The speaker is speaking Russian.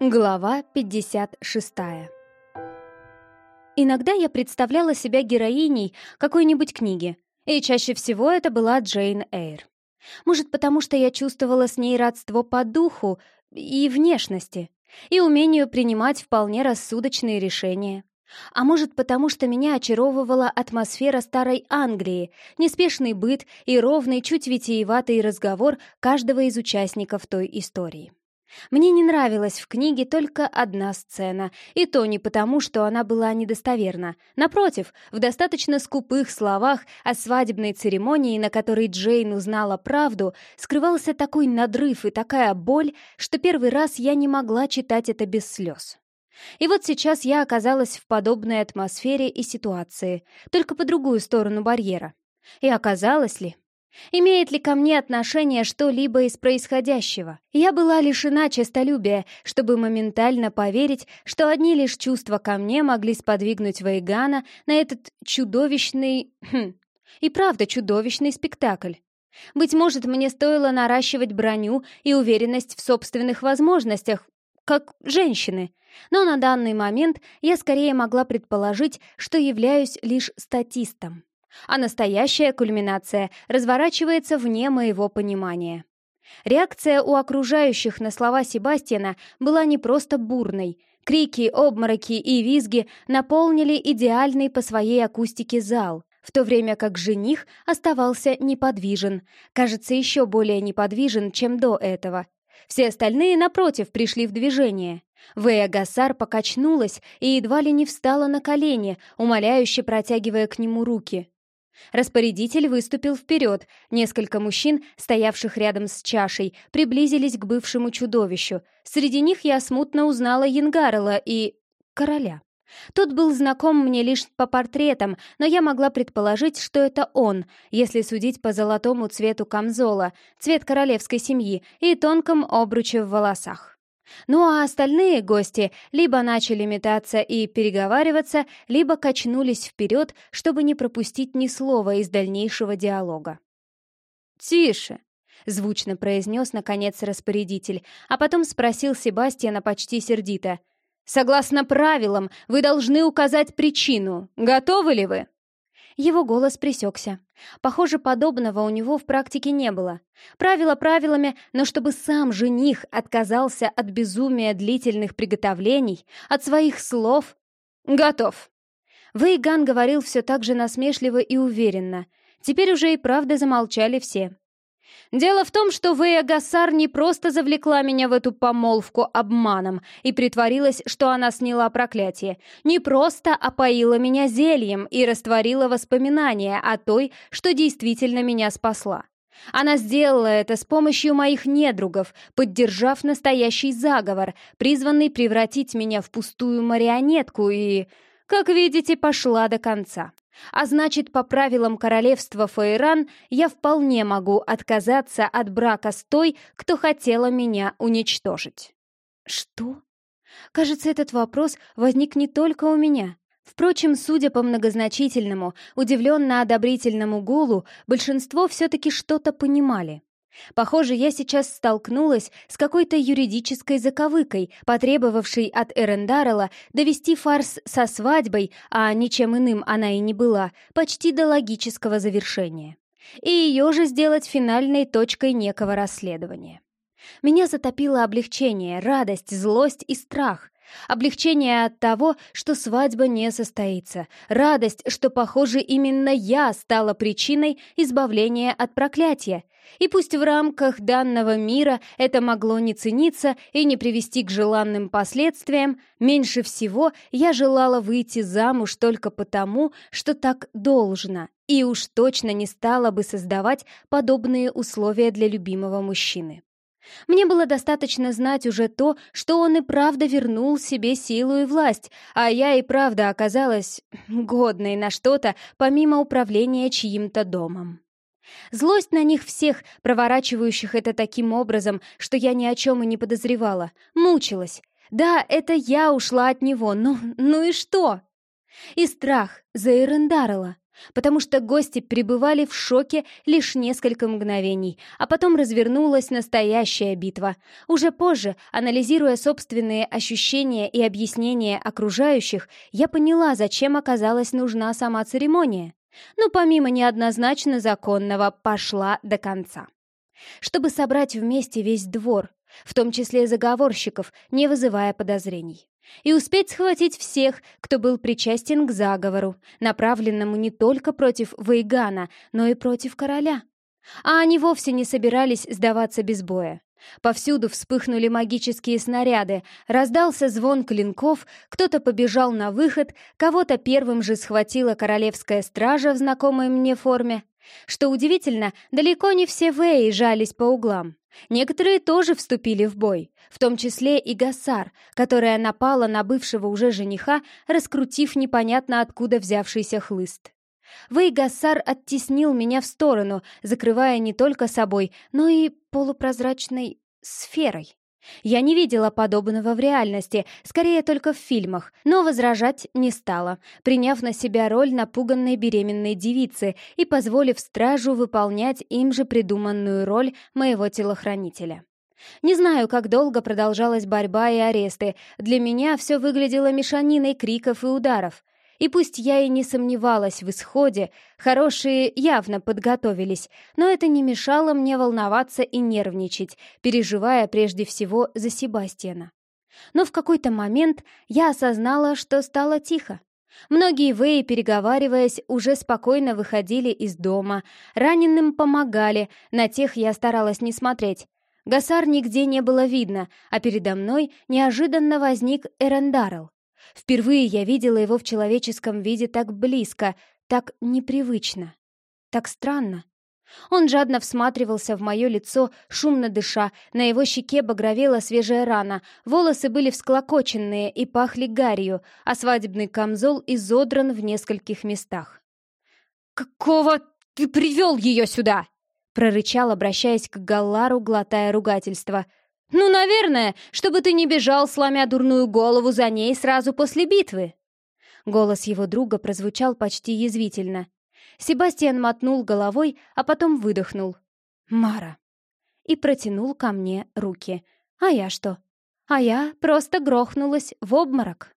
Глава 56 Иногда я представляла себя героиней какой-нибудь книги, и чаще всего это была Джейн Эйр. Может, потому что я чувствовала с ней родство по духу и внешности, и умению принимать вполне рассудочные решения. А может, потому что меня очаровывала атмосфера старой Англии, неспешный быт и ровный, чуть витиеватый разговор каждого из участников той истории. Мне не нравилась в книге только одна сцена, и то не потому, что она была недостоверна. Напротив, в достаточно скупых словах о свадебной церемонии, на которой Джейн узнала правду, скрывался такой надрыв и такая боль, что первый раз я не могла читать это без слез. И вот сейчас я оказалась в подобной атмосфере и ситуации, только по другую сторону барьера. И оказалось ли? Имеет ли ко мне отношение что-либо из происходящего? Я была лишена честолюбия, чтобы моментально поверить, что одни лишь чувства ко мне могли сподвигнуть Вейгана на этот чудовищный... Хм, и правда чудовищный спектакль. Быть может, мне стоило наращивать броню и уверенность в собственных возможностях, как женщины. Но на данный момент я скорее могла предположить, что являюсь лишь статистом а настоящая кульминация разворачивается вне моего понимания. Реакция у окружающих на слова Себастьяна была не просто бурной. Крики, обмороки и визги наполнили идеальный по своей акустике зал, в то время как жених оставался неподвижен, кажется, еще более неподвижен, чем до этого. Все остальные, напротив, пришли в движение. Вэя Гасар покачнулась и едва ли не встала на колени, умоляюще протягивая к нему руки. Распорядитель выступил вперед. Несколько мужчин, стоявших рядом с чашей, приблизились к бывшему чудовищу. Среди них я смутно узнала Янгарела и... короля. Тот был знаком мне лишь по портретам, но я могла предположить, что это он, если судить по золотому цвету камзола, цвет королевской семьи и тонком обруче в волосах. Ну а остальные гости либо начали метаться и переговариваться, либо качнулись вперед, чтобы не пропустить ни слова из дальнейшего диалога. «Тише!» — звучно произнес, наконец, распорядитель, а потом спросил Себастьяна почти сердито. «Согласно правилам, вы должны указать причину. Готовы ли вы?» Его голос пресекся. Похоже, подобного у него в практике не было. Правила правилами, но чтобы сам жених отказался от безумия длительных приготовлений, от своих слов... «Готов!» Вейган говорил все так же насмешливо и уверенно. Теперь уже и правда замолчали все. Дело в том, что Вэя Гасар не просто завлекла меня в эту помолвку обманом и притворилась, что она сняла проклятие, не просто опоила меня зельем и растворила воспоминания о той, что действительно меня спасла. Она сделала это с помощью моих недругов, поддержав настоящий заговор, призванный превратить меня в пустую марионетку и, как видите, пошла до конца. А значит, по правилам королевства Фейран я вполне могу отказаться от брака с той, кто хотела меня уничтожить. Что? Кажется, этот вопрос возник не только у меня. Впрочем, судя по многозначительному, удивленно-одобрительному гулу, большинство все-таки что-то понимали. Похоже, я сейчас столкнулась с какой-то юридической заковыкой, потребовавшей от Эрендарела довести фарс со свадьбой, а ничем иным она и не была, почти до логического завершения. И ее же сделать финальной точкой некого расследования. Меня затопило облегчение, радость, злость и страх. Облегчение от того, что свадьба не состоится. Радость, что, похоже, именно я стала причиной избавления от проклятия. И пусть в рамках данного мира это могло не цениться и не привести к желанным последствиям, меньше всего я желала выйти замуж только потому, что так должно, и уж точно не стала бы создавать подобные условия для любимого мужчины. Мне было достаточно знать уже то, что он и правда вернул себе силу и власть, а я и правда оказалась годной на что-то, помимо управления чьим-то домом. Злость на них всех, проворачивающих это таким образом, что я ни о чем и не подозревала, мучилась. Да, это я ушла от него, но ну и что? И страх за Эрендарела. Потому что гости пребывали в шоке лишь несколько мгновений, а потом развернулась настоящая битва. Уже позже, анализируя собственные ощущения и объяснения окружающих, я поняла, зачем оказалась нужна сама церемония. Но помимо неоднозначно законного, пошла до конца. Чтобы собрать вместе весь двор, в том числе заговорщиков, не вызывая подозрений и успеть схватить всех, кто был причастен к заговору, направленному не только против Вейгана, но и против короля. А они вовсе не собирались сдаваться без боя. Повсюду вспыхнули магические снаряды, раздался звон клинков, кто-то побежал на выход, кого-то первым же схватила королевская стража в знакомой мне форме. Что удивительно, далеко не все Вэи жались по углам. Некоторые тоже вступили в бой, в том числе и Гасар, которая напала на бывшего уже жениха, раскрутив непонятно откуда взявшийся хлыст. Вэй Гассар оттеснил меня в сторону, закрывая не только собой, но и полупрозрачной сферой. Я не видела подобного в реальности, скорее только в фильмах, но возражать не стала, приняв на себя роль напуганной беременной девицы и позволив стражу выполнять им же придуманную роль моего телохранителя. Не знаю, как долго продолжалась борьба и аресты. Для меня все выглядело мешаниной криков и ударов. И пусть я и не сомневалась в исходе, хорошие явно подготовились, но это не мешало мне волноваться и нервничать, переживая прежде всего за Себастьяна. Но в какой-то момент я осознала, что стало тихо. Многие Вэй, переговариваясь, уже спокойно выходили из дома, раненым помогали, на тех я старалась не смотреть. Гасар нигде не было видно, а передо мной неожиданно возник Эрендарл. Впервые я видела его в человеческом виде так близко, так непривычно, так странно. Он жадно всматривался в мое лицо, шумно дыша, на его щеке багровела свежая рана, волосы были всклокоченные и пахли гарью, а свадебный камзол изодран в нескольких местах. «Какого ты привел ее сюда?» прорычал, обращаясь к Галлару, глотая ругательство — «Ну, наверное, чтобы ты не бежал, сломя дурную голову за ней сразу после битвы!» Голос его друга прозвучал почти язвительно. Себастьян мотнул головой, а потом выдохнул. «Мара!» И протянул ко мне руки. «А я что?» «А я просто грохнулась в обморок!»